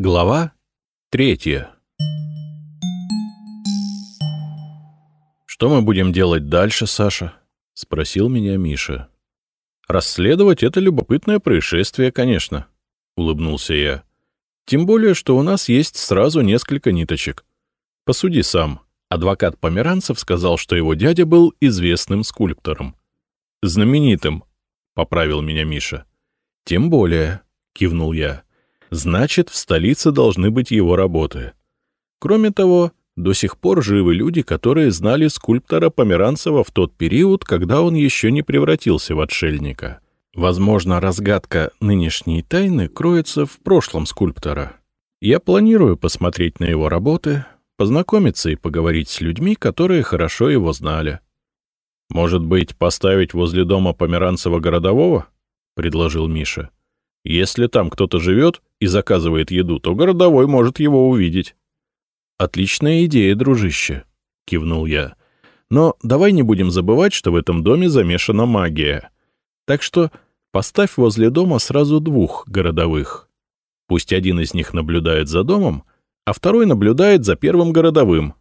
Глава третья. «Что мы будем делать дальше, Саша?» — спросил меня Миша. «Расследовать это любопытное происшествие, конечно», — улыбнулся я. «Тем более, что у нас есть сразу несколько ниточек. Посуди сам. Адвокат Померанцев сказал, что его дядя был известным скульптором. «Знаменитым», — поправил меня Миша. «Тем более», — кивнул я. «Значит, в столице должны быть его работы. Кроме того, до сих пор живы люди, которые знали скульптора Померанцева в тот период, когда он еще не превратился в отшельника. Возможно, разгадка нынешней тайны кроется в прошлом скульптора. Я планирую посмотреть на его работы, познакомиться и поговорить с людьми, которые хорошо его знали. «Может быть, поставить возле дома Померанцева городового?» — предложил Миша. «Если там кто-то живет и заказывает еду, то городовой может его увидеть». «Отличная идея, дружище», — кивнул я. «Но давай не будем забывать, что в этом доме замешана магия. Так что поставь возле дома сразу двух городовых. Пусть один из них наблюдает за домом, а второй наблюдает за первым городовым.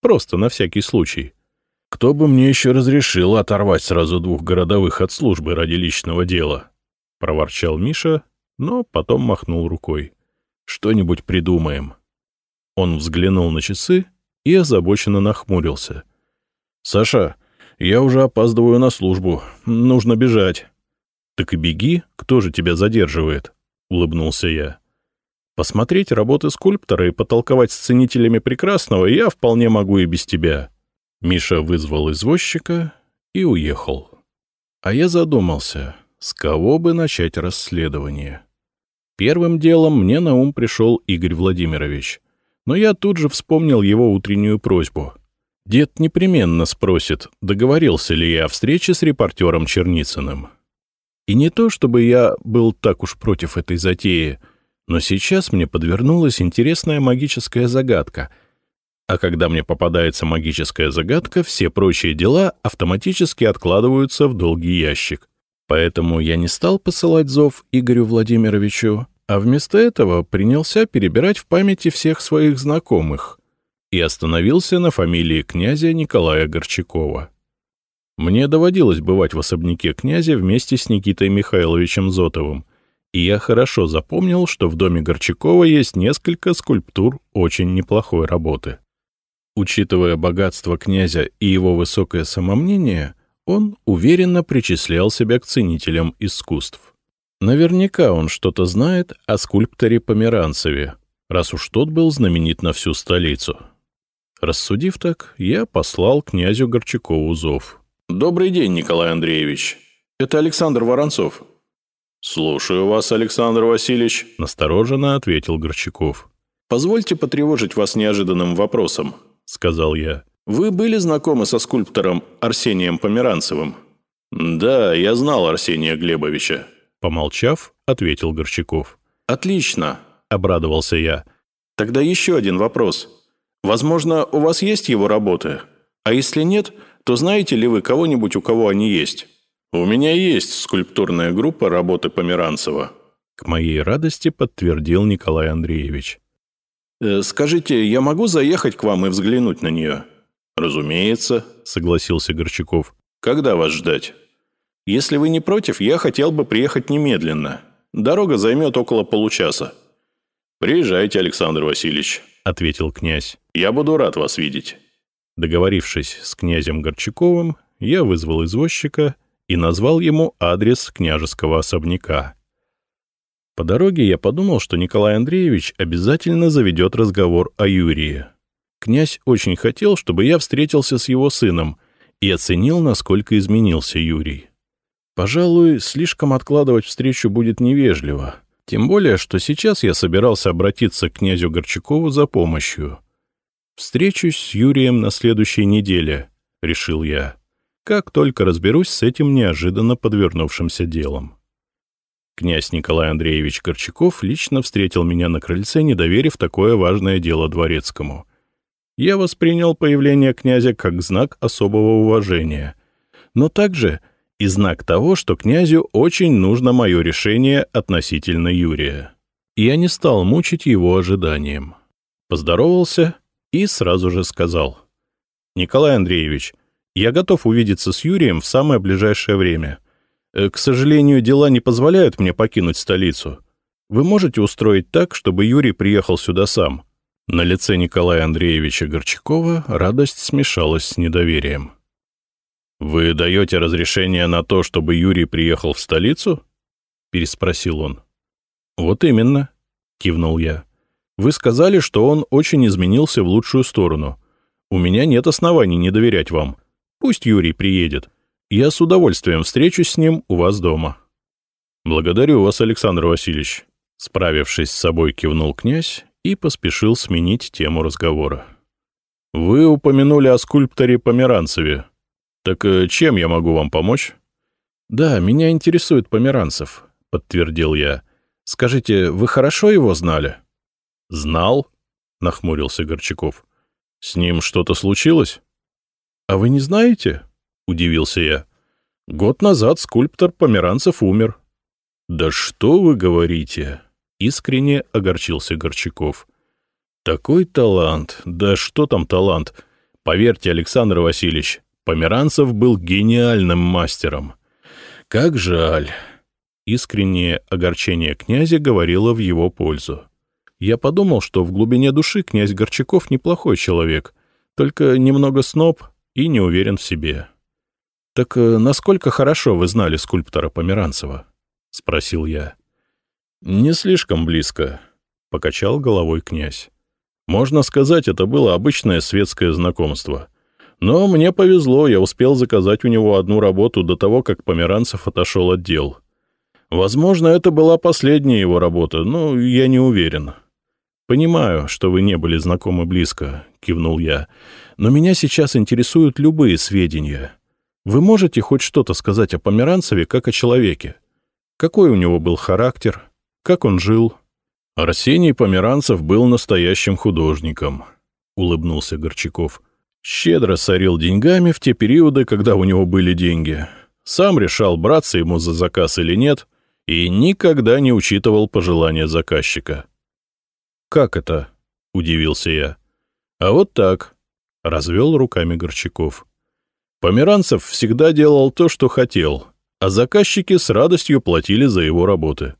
Просто на всякий случай. Кто бы мне еще разрешил оторвать сразу двух городовых от службы ради личного дела?» — проворчал Миша, но потом махнул рукой. «Что-нибудь придумаем». Он взглянул на часы и озабоченно нахмурился. «Саша, я уже опаздываю на службу. Нужно бежать». «Так и беги, кто же тебя задерживает?» — улыбнулся я. «Посмотреть работы скульптора и потолковать с ценителями прекрасного я вполне могу и без тебя». Миша вызвал извозчика и уехал. А я задумался, с кого бы начать расследование. Первым делом мне на ум пришел Игорь Владимирович но я тут же вспомнил его утреннюю просьбу. Дед непременно спросит, договорился ли я о встрече с репортером Черницыным. И не то, чтобы я был так уж против этой затеи, но сейчас мне подвернулась интересная магическая загадка. А когда мне попадается магическая загадка, все прочие дела автоматически откладываются в долгий ящик. Поэтому я не стал посылать зов Игорю Владимировичу, а вместо этого принялся перебирать в памяти всех своих знакомых и остановился на фамилии князя Николая Горчакова. Мне доводилось бывать в особняке князя вместе с Никитой Михайловичем Зотовым, и я хорошо запомнил, что в доме Горчакова есть несколько скульптур очень неплохой работы. Учитывая богатство князя и его высокое самомнение, он уверенно причислял себя к ценителям искусств. Наверняка он что-то знает о скульпторе Померанцеве, раз уж тот был знаменит на всю столицу. Рассудив так, я послал князю Горчакову зов. «Добрый день, Николай Андреевич. Это Александр Воронцов». «Слушаю вас, Александр Васильевич», — настороженно ответил Горчаков. «Позвольте потревожить вас неожиданным вопросом», — сказал я. «Вы были знакомы со скульптором Арсением Померанцевым?» «Да, я знал Арсения Глебовича», Помолчав, ответил Горчаков. «Отлично», — обрадовался я. «Тогда еще один вопрос. Возможно, у вас есть его работы? А если нет, то знаете ли вы кого-нибудь, у кого они есть? У меня есть скульптурная группа работы Померанцева». К моей радости подтвердил Николай Андреевич. «Э, «Скажите, я могу заехать к вам и взглянуть на нее?» «Разумеется», — согласился Горчаков. «Когда вас ждать?» Если вы не против, я хотел бы приехать немедленно. Дорога займет около получаса». «Приезжайте, Александр Васильевич», — ответил князь. «Я буду рад вас видеть». Договорившись с князем Горчаковым, я вызвал извозчика и назвал ему адрес княжеского особняка. По дороге я подумал, что Николай Андреевич обязательно заведет разговор о Юрии. Князь очень хотел, чтобы я встретился с его сыном и оценил, насколько изменился Юрий. Пожалуй, слишком откладывать встречу будет невежливо. Тем более, что сейчас я собирался обратиться к князю Горчакову за помощью. «Встречусь с Юрием на следующей неделе», — решил я, как только разберусь с этим неожиданно подвернувшимся делом. Князь Николай Андреевич Горчаков лично встретил меня на крыльце, не доверив такое важное дело дворецкому. Я воспринял появление князя как знак особого уважения, но также — и знак того, что князю очень нужно мое решение относительно Юрия. я не стал мучить его ожиданием. Поздоровался и сразу же сказал. «Николай Андреевич, я готов увидеться с Юрием в самое ближайшее время. Э, к сожалению, дела не позволяют мне покинуть столицу. Вы можете устроить так, чтобы Юрий приехал сюда сам?» На лице Николая Андреевича Горчакова радость смешалась с недоверием. «Вы даете разрешение на то, чтобы Юрий приехал в столицу?» — переспросил он. «Вот именно», — кивнул я. «Вы сказали, что он очень изменился в лучшую сторону. У меня нет оснований не доверять вам. Пусть Юрий приедет. Я с удовольствием встречусь с ним у вас дома». «Благодарю вас, Александр Васильевич», — справившись с собой, кивнул князь и поспешил сменить тему разговора. «Вы упомянули о скульпторе Померанцеве. Так э, чем я могу вам помочь?» «Да, меня интересует Померанцев», — подтвердил я. Скажите, вы хорошо его знали? — Знал, — нахмурился Горчаков. — С ним что-то случилось? — А вы не знаете? — удивился я. — Год назад скульптор Померанцев умер. — Да что вы говорите? — искренне огорчился Горчаков. — Такой талант! Да что там талант? Поверьте, Александр Васильевич, Померанцев был гениальным мастером. Как жаль! Искреннее огорчение князя говорило в его пользу. Я подумал, что в глубине души князь Горчаков неплохой человек, только немного сноб и не уверен в себе. — Так э, насколько хорошо вы знали скульптора Померанцева? — спросил я. — Не слишком близко, — покачал головой князь. Можно сказать, это было обычное светское знакомство. Но мне повезло, я успел заказать у него одну работу до того, как Померанцев отошел от дел — Возможно, это была последняя его работа, но я не уверен. «Понимаю, что вы не были знакомы близко», — кивнул я, «но меня сейчас интересуют любые сведения. Вы можете хоть что-то сказать о Померанцеве как о человеке? Какой у него был характер? Как он жил?» «Арсений Померанцев был настоящим художником», — улыбнулся Горчаков. «Щедро сорил деньгами в те периоды, когда у него были деньги. Сам решал, браться ему за заказ или нет, и никогда не учитывал пожелания заказчика. «Как это?» — удивился я. «А вот так», — развел руками Горчаков. Померанцев всегда делал то, что хотел, а заказчики с радостью платили за его работы.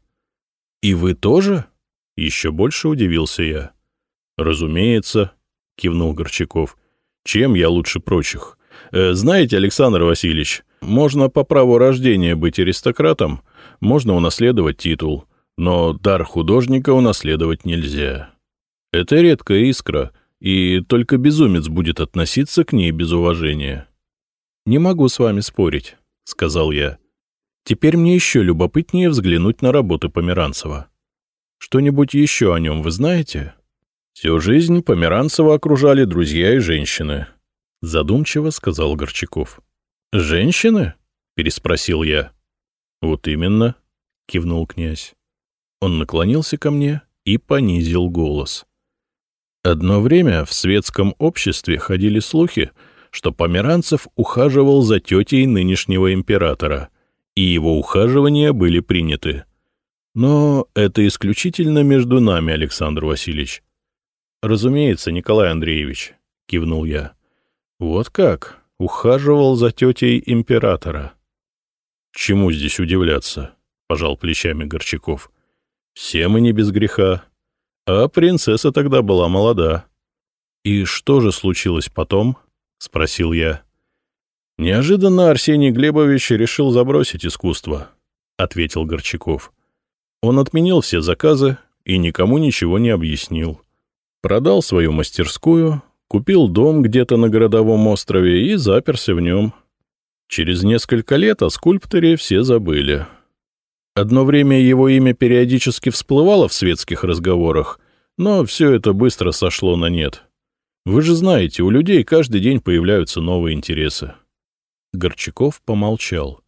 «И вы тоже?» — еще больше удивился я. «Разумеется», — кивнул Горчаков. «Чем я лучше прочих? Э, знаете, Александр Васильевич, можно по праву рождения быть аристократом, — можно унаследовать титул, но дар художника унаследовать нельзя. Это редкая искра, и только безумец будет относиться к ней без уважения. «Не могу с вами спорить», — сказал я. «Теперь мне еще любопытнее взглянуть на работы Померанцева. Что-нибудь еще о нем вы знаете?» «Всю жизнь Померанцева окружали друзья и женщины», — задумчиво сказал Горчаков. «Женщины?» — переспросил я. «Вот именно», — кивнул князь. Он наклонился ко мне и понизил голос. Одно время в светском обществе ходили слухи, что Померанцев ухаживал за тетей нынешнего императора, и его ухаживания были приняты. Но это исключительно между нами, Александр Васильевич. Разумеется, Николай Андреевич, — кивнул я. Вот как, ухаживал за тетей императора. «Чему здесь удивляться?» — пожал плечами Горчаков. «Все мы не без греха. А принцесса тогда была молода». «И что же случилось потом?» — спросил я. «Неожиданно Арсений Глебович решил забросить искусство», — ответил Горчаков. Он отменил все заказы и никому ничего не объяснил. Продал свою мастерскую, купил дом где-то на городовом острове и заперся в нем. Через несколько лет о скульпторе все забыли. Одно время его имя периодически всплывало в светских разговорах, но все это быстро сошло на нет. Вы же знаете, у людей каждый день появляются новые интересы. Горчаков помолчал.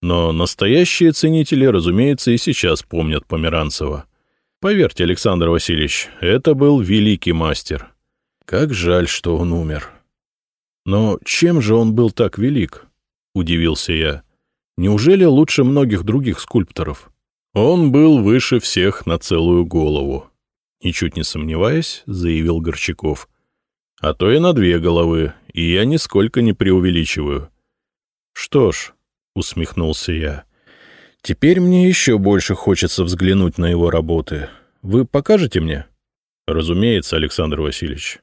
Но настоящие ценители, разумеется, и сейчас помнят Померанцева. Поверьте, Александр Васильевич, это был великий мастер. Как жаль, что он умер. Но чем же он был так велик? — удивился я. «Неужели лучше многих других скульпторов? Он был выше всех на целую голову. Ничуть не сомневаясь, заявил Горчаков. А то и на две головы, и я нисколько не преувеличиваю. Что ж, усмехнулся я, теперь мне еще больше хочется взглянуть на его работы. Вы покажете мне? Разумеется, Александр Васильевич.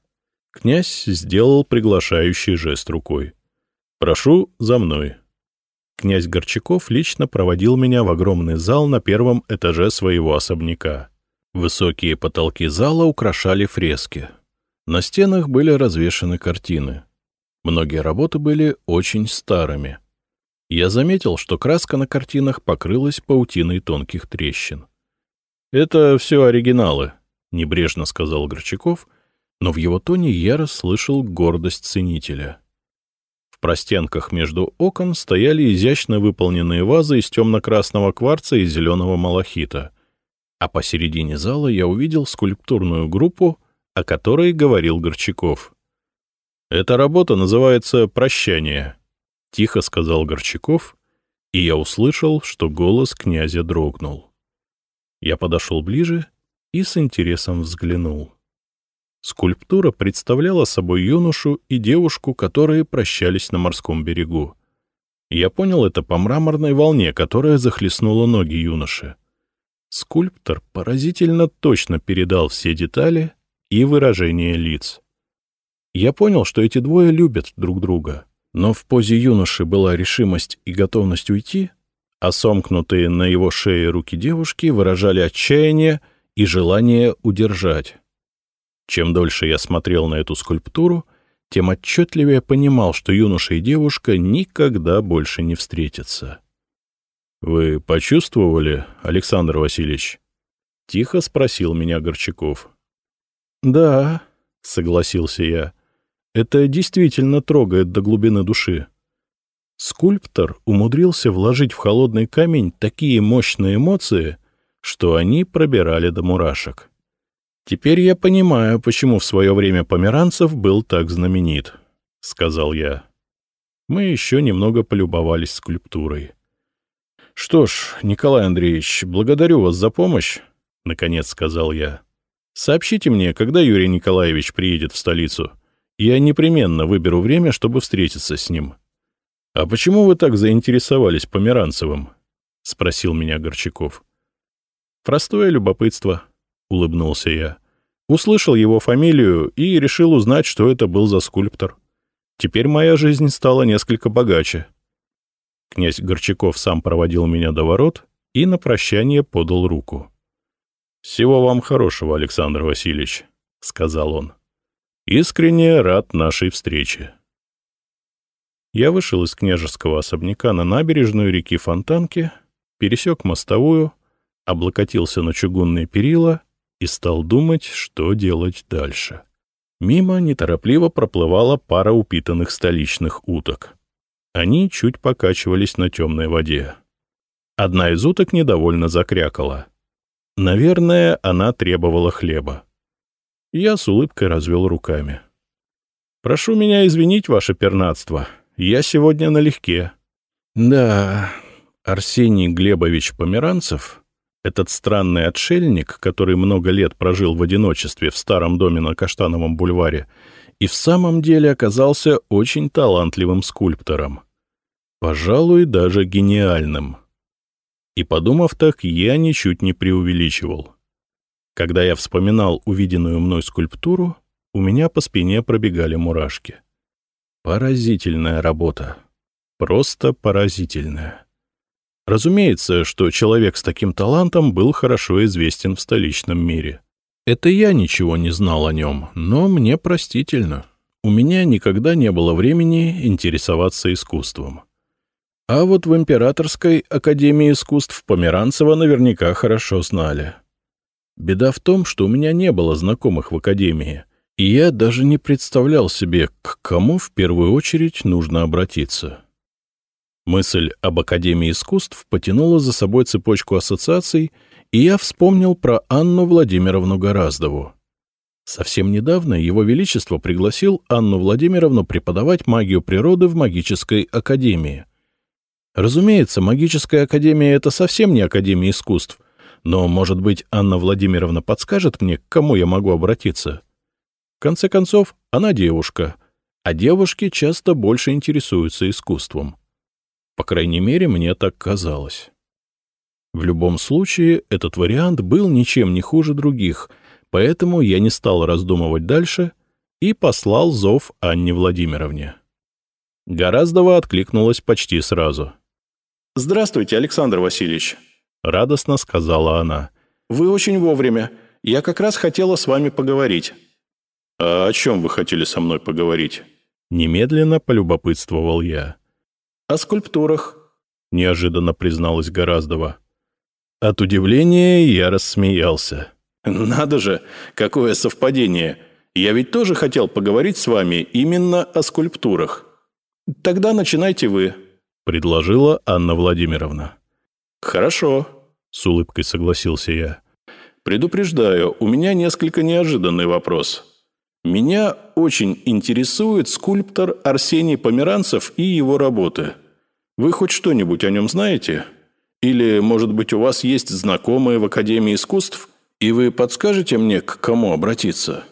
Князь сделал приглашающий жест рукой. «Прошу за мной». Князь Горчаков лично проводил меня в огромный зал на первом этаже своего особняка. Высокие потолки зала украшали фрески. На стенах были развешаны картины. Многие работы были очень старыми. Я заметил, что краска на картинах покрылась паутиной тонких трещин. «Это все оригиналы», — небрежно сказал Горчаков, но в его тоне я расслышал гордость ценителя. В простенках между окон стояли изящно выполненные вазы из темно-красного кварца и зеленого малахита. А посередине зала я увидел скульптурную группу, о которой говорил Горчаков. «Эта работа называется «Прощание», — тихо сказал Горчаков, и я услышал, что голос князя дрогнул. Я подошел ближе и с интересом взглянул. Скульптура представляла собой юношу и девушку, которые прощались на морском берегу. Я понял это по мраморной волне, которая захлестнула ноги юноши. Скульптор поразительно точно передал все детали и выражения лиц. Я понял, что эти двое любят друг друга, но в позе юноши была решимость и готовность уйти, а сомкнутые на его шее руки девушки выражали отчаяние и желание удержать. Чем дольше я смотрел на эту скульптуру, тем отчетливее понимал, что юноша и девушка никогда больше не встретятся. — Вы почувствовали, Александр Васильевич? — тихо спросил меня Горчаков. — Да, — согласился я, — это действительно трогает до глубины души. Скульптор умудрился вложить в холодный камень такие мощные эмоции, что они пробирали до мурашек. «Теперь я понимаю, почему в свое время Померанцев был так знаменит», — сказал я. Мы еще немного полюбовались скульптурой. «Что ж, Николай Андреевич, благодарю вас за помощь», — наконец сказал я. «Сообщите мне, когда Юрий Николаевич приедет в столицу. Я непременно выберу время, чтобы встретиться с ним». «А почему вы так заинтересовались Померанцевым?» — спросил меня Горчаков. «Простое любопытство», — улыбнулся я. Услышал его фамилию и решил узнать, что это был за скульптор. Теперь моя жизнь стала несколько богаче. Князь Горчаков сам проводил меня до ворот и на прощание подал руку. «Всего вам хорошего, Александр Васильевич», — сказал он. «Искренне рад нашей встрече». Я вышел из княжеского особняка на набережную реки Фонтанки, пересек мостовую, облокотился на чугунные перила и стал думать, что делать дальше. Мимо неторопливо проплывала пара упитанных столичных уток. Они чуть покачивались на темной воде. Одна из уток недовольно закрякала. Наверное, она требовала хлеба. Я с улыбкой развел руками. «Прошу меня извинить, ваше пернатство. Я сегодня налегке». «Да, Арсений Глебович Померанцев этот странный отшельник, который много лет прожил в одиночестве в старом доме на Каштановом бульваре, и в самом деле оказался очень талантливым скульптором. Пожалуй, даже гениальным. И, подумав так, я ничуть не преувеличивал. Когда я вспоминал увиденную мной скульптуру, у меня по спине пробегали мурашки. Поразительная работа. Просто поразительная. Разумеется, что человек с таким талантом был хорошо известен в столичном мире. Это я ничего не знал о нем, но мне простительно. У меня никогда не было времени интересоваться искусством. А вот в Императорской Академии искусств Померанцева наверняка хорошо знали. Беда в том, что у меня не было знакомых в Академии, и я даже не представлял себе, к кому в первую очередь нужно обратиться. Мысль об Академии искусств потянула за собой цепочку ассоциаций, и я вспомнил про Анну Владимировну Гораздову. Совсем недавно Его Величество пригласил Анну Владимировну преподавать магию природы в магической академии. Разумеется, магическая академия — это совсем не академия искусств, но, может быть, Анна Владимировна подскажет мне, к кому я могу обратиться? В конце концов, она девушка, а девушки часто больше интересуются искусством. По крайней мере, мне так казалось. В любом случае, этот вариант был ничем не хуже других, поэтому я не стал раздумывать дальше и послал зов Анне Владимировне. Гораздова откликнулась почти сразу. «Здравствуйте, Александр Васильевич», — радостно сказала она. «Вы очень вовремя. Я как раз хотела с вами поговорить». «А о чем вы хотели со мной поговорить?» Немедленно полюбопытствовал я. «О скульптурах», — неожиданно призналась Гораздова. От удивления я рассмеялся. «Надо же, какое совпадение! Я ведь тоже хотел поговорить с вами именно о скульптурах. Тогда начинайте вы», — предложила Анна Владимировна. «Хорошо», — с улыбкой согласился я. «Предупреждаю, у меня несколько неожиданный вопрос. Меня очень интересует скульптор Арсений Померанцев и его работы. Вы хоть что-нибудь о нем знаете? Или, может быть, у вас есть знакомые в Академии искусств, и вы подскажете мне, к кому обратиться?»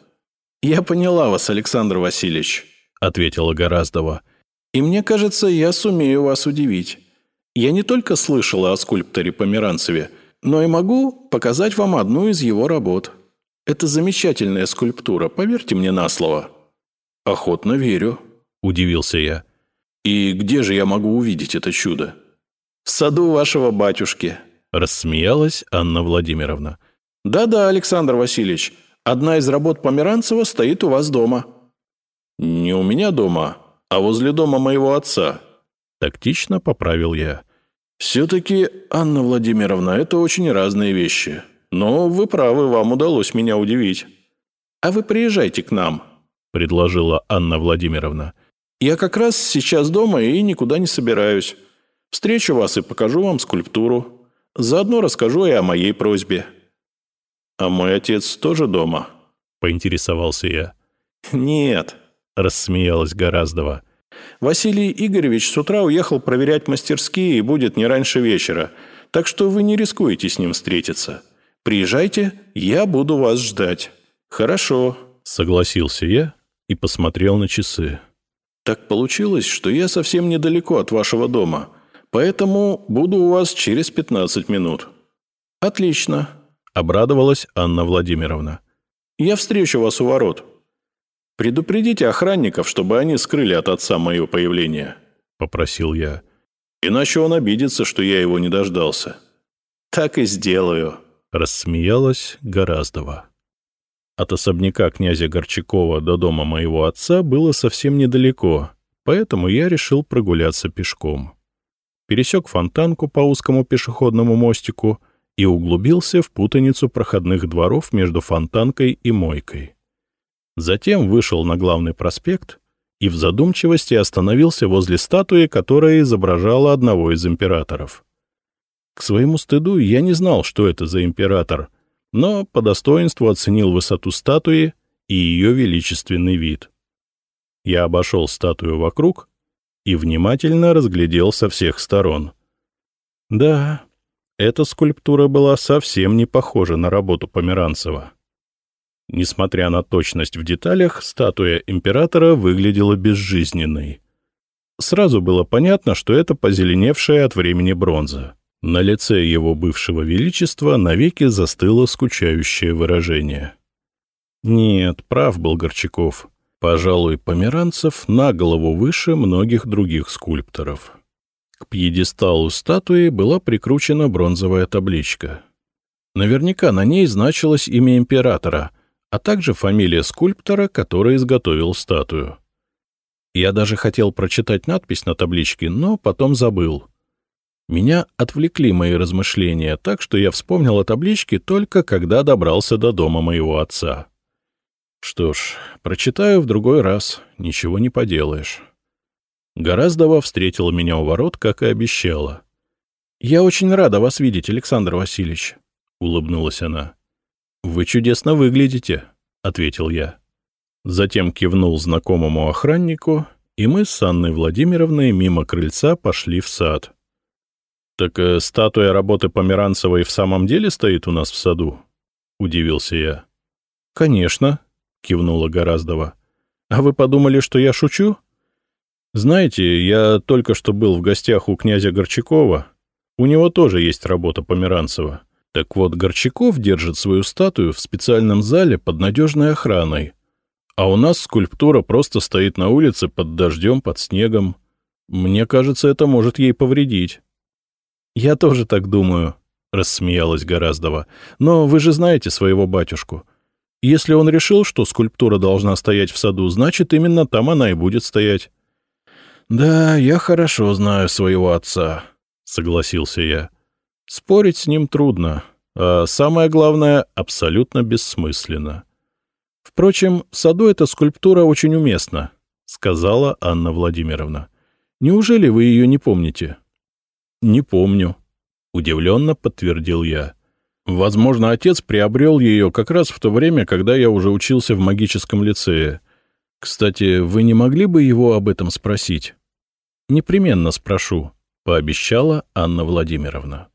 «Я поняла вас, Александр Васильевич», — ответила Гораздова. «И мне кажется, я сумею вас удивить. Я не только слышала о скульпторе Померанцеве, но и могу показать вам одну из его работ. Это замечательная скульптура, поверьте мне на слово». «Охотно верю», – удивился я. «И где же я могу увидеть это чудо?» «В саду вашего батюшки», – рассмеялась Анна Владимировна. «Да-да, Александр Васильевич, одна из работ Померанцева стоит у вас дома». «Не у меня дома, а возле дома моего отца», – тактично поправил я. «Все-таки, Анна Владимировна, это очень разные вещи. Но вы правы, вам удалось меня удивить. А вы приезжайте к нам», — предложила Анна Владимировна. «Я как раз сейчас дома и никуда не собираюсь. Встречу вас и покажу вам скульптуру. Заодно расскажу и о моей просьбе». «А мой отец тоже дома?» — поинтересовался я. «Нет», — рассмеялась Гораздова. Василий Игоревич с утра уехал проверять мастерские и будет не раньше вечера, так что вы не рискуете с ним встретиться. Приезжайте, я буду вас ждать». «Хорошо», — согласился я и посмотрел на часы. «Так получилось, что я совсем недалеко от вашего дома, поэтому буду у вас через 15 минут». «Отлично», — обрадовалась Анна Владимировна. «Я встречу вас у ворот». «Предупредите охранников, чтобы они скрыли от отца мое появление», — попросил я. «Иначе он обидится, что я его не дождался». «Так и сделаю», — рассмеялась Гораздова. От особняка князя Горчакова до дома моего отца было совсем недалеко, поэтому я решил прогуляться пешком. Пересек фонтанку по узкому пешеходному мостику и углубился в путаницу проходных дворов между фонтанкой и мойкой. Затем вышел на главный проспект и в задумчивости остановился возле статуи, которая изображала одного из императоров. К своему стыду я не знал, что это за император, но по достоинству оценил высоту статуи и ее величественный вид. Я обошел статую вокруг и внимательно разглядел со всех сторон. Да, эта скульптура была совсем не похожа на работу Померанцева. Несмотря на точность в деталях, статуя императора выглядела безжизненной. Сразу было понятно, что это позеленевшая от времени бронза. На лице его бывшего величества навеки застыло скучающее выражение. Нет, прав был Горчаков. Пожалуй, Померанцев на голову выше многих других скульпторов. К пьедесталу статуи была прикручена бронзовая табличка. Наверняка на ней значилось имя императора, а также фамилия скульптора, который изготовил статую. Я даже хотел прочитать надпись на табличке, но потом забыл. Меня отвлекли мои размышления, так что я вспомнил о табличке только когда добрался до дома моего отца. Что ж, прочитаю в другой раз, ничего не поделаешь. Гораздова встретила меня у ворот, как и обещала. — Я очень рада вас видеть, Александр Васильевич, — улыбнулась она. «Вы чудесно выглядите», — ответил я. Затем кивнул знакомому охраннику, и мы с Анной Владимировной мимо крыльца пошли в сад, «Так э, статуя работы Померанцевой в самом деле стоит у нас в саду?» — удивился я. «Конечно», — кивнула Гораздова. «А вы подумали, что я шучу?» «Знаете, я только что был в гостях у князя Горчакова. У него тоже есть работа Померанцева. Так вот, Горчаков держит свою статую в специальном зале под надежной охраной. А у нас скульптура просто стоит на улице под дождем, под снегом. Мне кажется, это может ей повредить». «Я тоже так думаю», — рассмеялась Гораздова. «Но вы же знаете своего батюшку. Если он решил, что скульптура должна стоять в саду, значит, именно там она и будет стоять». «Да, я хорошо знаю своего отца», — согласился я. «Спорить с ним трудно, а самое главное — абсолютно бессмысленно. Впрочем, в саду эта скульптура очень уместна», — сказала Анна Владимировна. «Неужели вы ее не помните?» «Не помню», — удивленно подтвердил я. «Возможно, отец приобрел ее как раз в то время, когда я уже учился в магическом лицее. Кстати, вы не могли бы его об этом спросить?» «Непременно спрошу», — пообещала Анна Владимировна.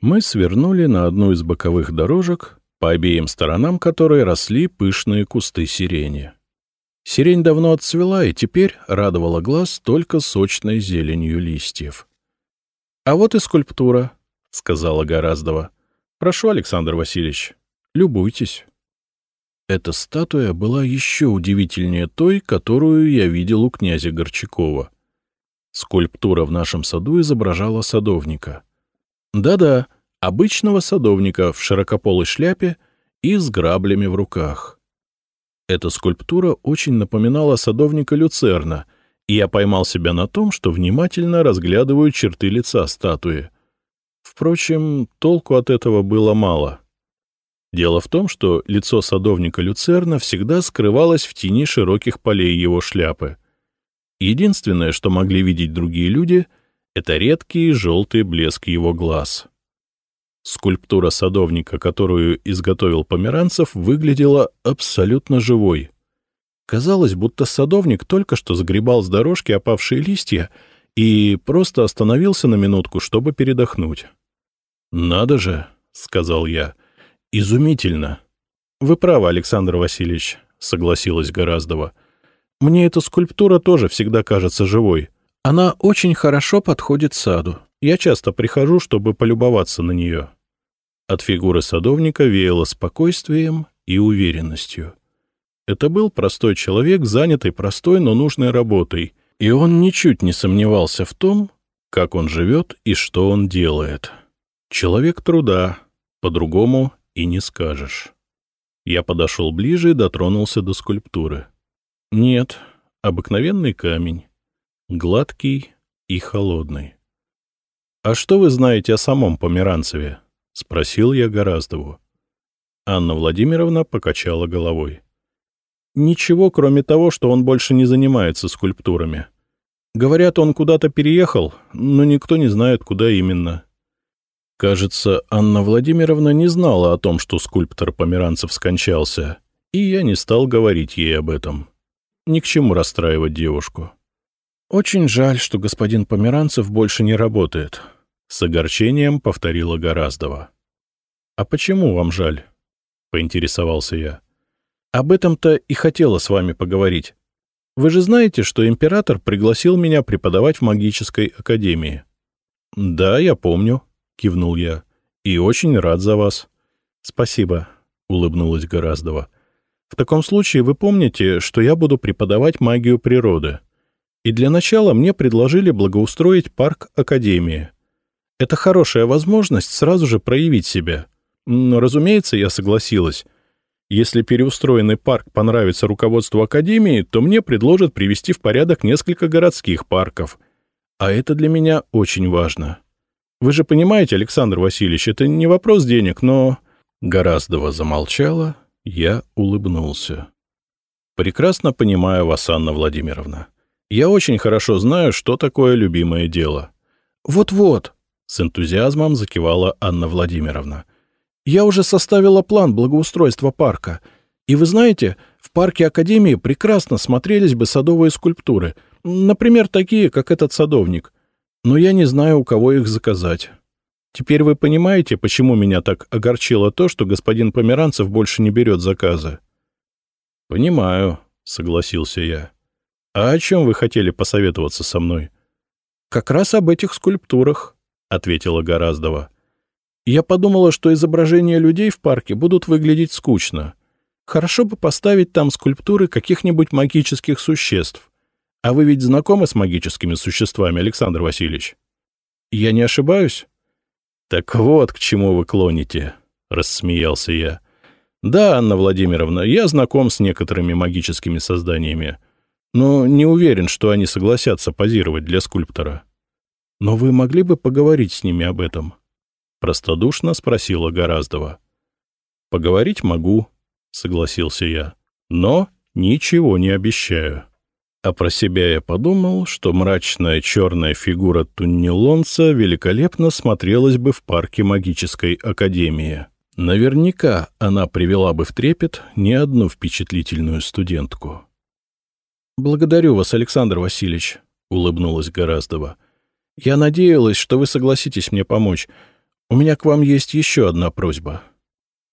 Мы свернули на одну из боковых дорожек, по обеим сторонам которой росли пышные кусты сирени. Сирень давно отцвела и теперь радовала глаз только сочной зеленью листьев. «А вот и скульптура», — сказала Гораздова. «Прошу, Александр Васильевич, любуйтесь». Эта статуя была еще удивительнее той, которую я видел у князя Горчакова. Скульптура в нашем саду изображала садовника. Да-да, обычного садовника в широкополой шляпе и с граблями в руках. Эта скульптура очень напоминала садовника Люцерна — и я поймал себя на том, что внимательно разглядываю черты лица статуи. Впрочем, толку от этого было мало. Дело в том, что лицо садовника Люцерна всегда скрывалось в тени широких полей его шляпы. Единственное, что могли видеть другие люди, — это редкий желтый блеск его глаз. Скульптура садовника, которую изготовил Померанцев, выглядела абсолютно живой — Казалось, будто садовник только что загребал с дорожки опавшие листья и просто остановился на минутку, чтобы передохнуть. «Надо же», — сказал я, — «изумительно». «Вы правы, Александр Васильевич», — согласилась Гораздова. «Мне эта скульптура тоже всегда кажется живой. Она очень хорошо подходит саду. Я часто прихожу, чтобы полюбоваться на нее». От фигуры садовника веяло спокойствием и уверенностью. Это был простой человек, занятый простой, но нужной работой, и он ничуть не сомневался в том, как он живет и что он делает. Человек труда, по-другому и не скажешь. Я подошел ближе и дотронулся до скульптуры. Нет, обыкновенный камень, гладкий и холодный. «А что вы знаете о самом Померанцеве?» — спросил я Гораздову. Анна Владимировна покачала головой. Ничего, кроме того, что он больше не занимается скульптурами. Говорят, он куда-то переехал, но никто не знает, куда именно. Кажется, Анна Владимировна не знала о том, что скульптор Померанцев скончался, и я не стал говорить ей об этом. Ни к чему расстраивать девушку. «Очень жаль, что господин Померанцев больше не работает», — с огорчением повторила Гораздова. «А почему вам жаль?» — поинтересовался я. Об этом-то и хотела с вами поговорить. Вы же знаете, что император пригласил меня преподавать в магической академии. — Да, я помню, — кивнул я, — и очень рад за вас. — Спасибо, — улыбнулась Гораздова. — В таком случае вы помните, что я буду преподавать магию природы. И для начала мне предложили благоустроить парк Академии. Это хорошая возможность сразу же проявить себя. Но, разумеется, я согласилась — если переустроенный парк понравится руководству Академии, то мне предложат привести в порядок несколько городских парков. А это для меня очень важно. Вы же понимаете, Александр Васильевич, это не вопрос денег, но...» Гораздова замолчала, я улыбнулся. «Прекрасно понимаю вас, Анна Владимировна. Я очень хорошо знаю, что такое любимое дело». «Вот-вот», — с энтузиазмом закивала Анна Владимировна. Я уже составила план благоустройства парка. И вы знаете, в парке Академии прекрасно смотрелись бы садовые скульптуры. Например, такие, как этот садовник. но я не знаю, у кого их заказать. Теперь вы понимаете, почему меня так огорчило то, что господин Померанцев больше не берет заказы? — Понимаю, — согласился я. — А о чем вы хотели посоветоваться со мной? — Как раз об этих скульптурах, — ответила Гораздова. — Я подумала, что изображения людей в парке будут выглядеть скучно. Хорошо бы поставить там скульптуры каких-нибудь магических существ. А вы ведь знакомы с магическими существами, Александр Васильевич? Я не ошибаюсь? Так вот, к чему вы клоните, — рассмеялся я. Да, Анна Владимировна, я знаком с некоторыми магическими созданиями, но не уверен, что они согласятся позировать для скульптора. Но вы могли бы поговорить с ними об этом? Простодушно спросила Гораздова. Поговорить могу, — согласился я, — но ничего не обещаю. А про себя я подумал, что мрачная черная фигура Туннелонца великолепно смотрелась бы в парке магической академии. Наверняка она привела бы в трепет не одну впечатлительную студентку. «Благодарю вас, Александр Васильевич», — улыбнулась Гораздова. «Я надеялась, что вы согласитесь мне помочь. У меня к вам есть еще одна просьба».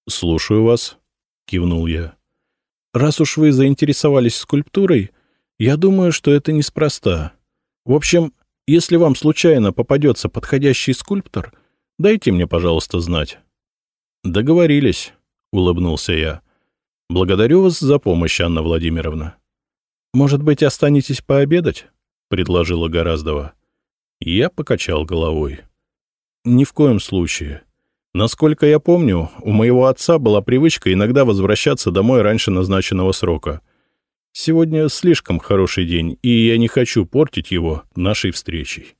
«Слушаю вас», — кивнул я. «Раз уж вы заинтересовались скульптурой, я думаю, что это неспроста. В общем, если вам случайно попадется подходящий скульптор, дайте мне, пожалуйста, знать». «Договорились», — улыбнулся я. «Благодарю вас за помощь, Анна Владимировна». «Может быть, останетесь пообедать?» — предложила Гораздова. Я покачал головой. «Ни в коем случае. Насколько я помню, у моего отца была привычка иногда возвращаться домой раньше назначенного срока. Сегодня слишком хороший день, и я не хочу портить его нашей встречей».